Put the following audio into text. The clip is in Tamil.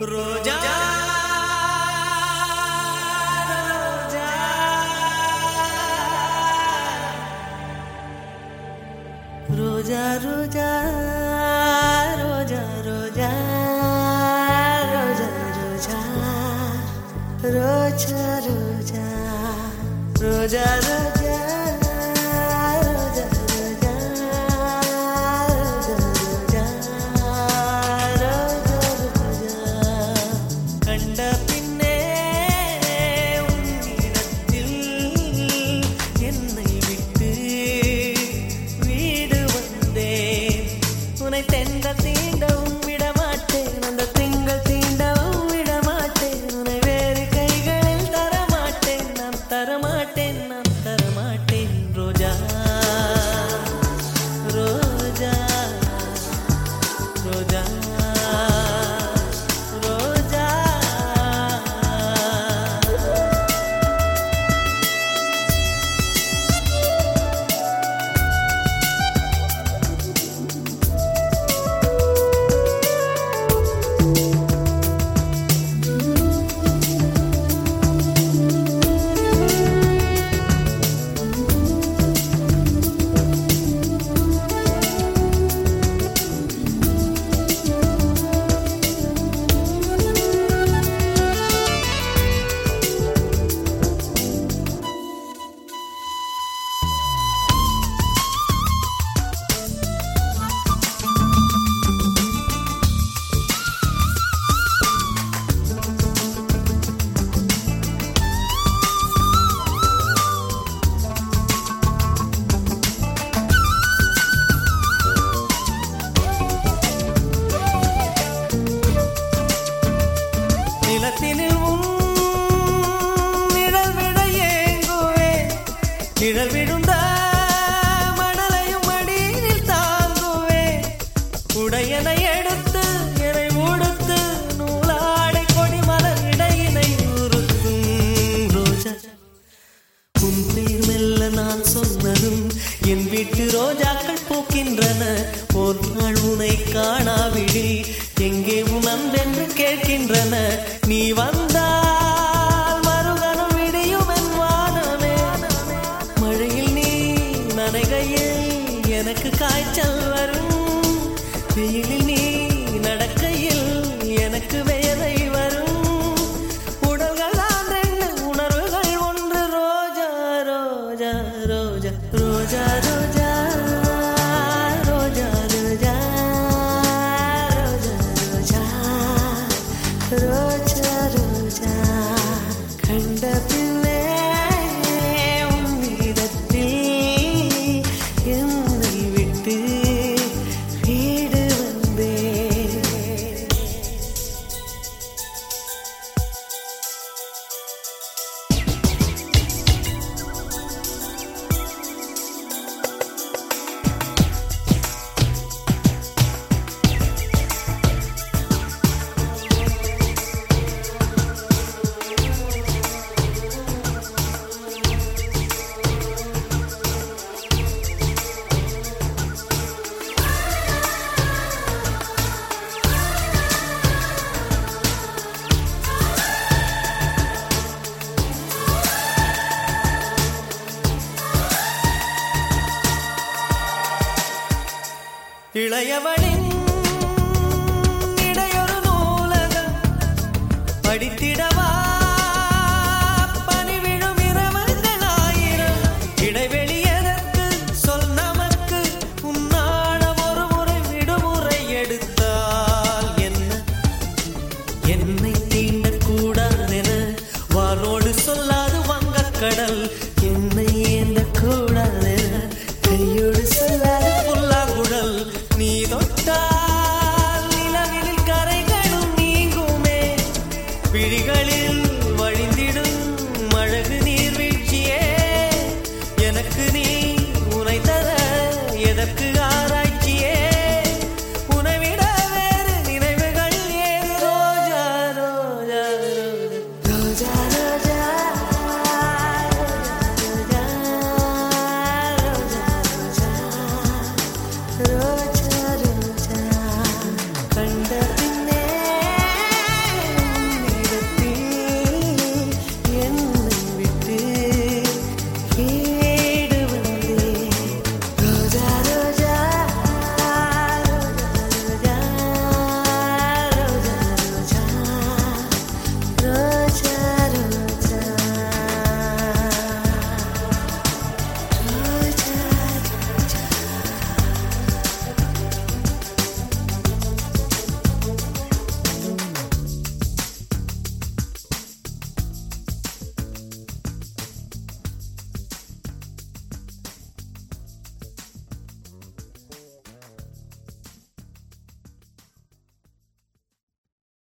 ரோஜா ரோஜா ரோஜா ரோஜா ரோஜா ரோஜா ரோஜா ரோஜா ரோஜா ரோஜா ரோஜா கண்ட பின்னே உன்னிடத்தில் என்னை விட்டு வீடு வந்தேன். உன்னை அன்பென்று நீ வந்தால் மறுகணம் விடியும் என் வானமே. மழையில் நீ நனைகையில் எனக்கு காய்ச்சல் வரும். வெயிலில் நீ நடக்கையில் எனக்கு வேலை வரும். உடல்கள் தான் ரெண்டு உணர்வுகள் ஒன்று. ரோஜா ரோஜா ரோஜா ரோஜா ரோஜா. இளையவளின் இடையொரு நூலகம் படித்திடவா? பணிவிழும் இரவுகள் ஆயிரம் இடைவெளி எதற்கு? சொல் நமக்கு. உன்னாடம் ஒரு முறை விடுமுறை எடுத்தால் என்ன? என்னை தீண்டக்கூடாதென வானோடு சொல்லாது வங்கக்கடல். விழிகளில்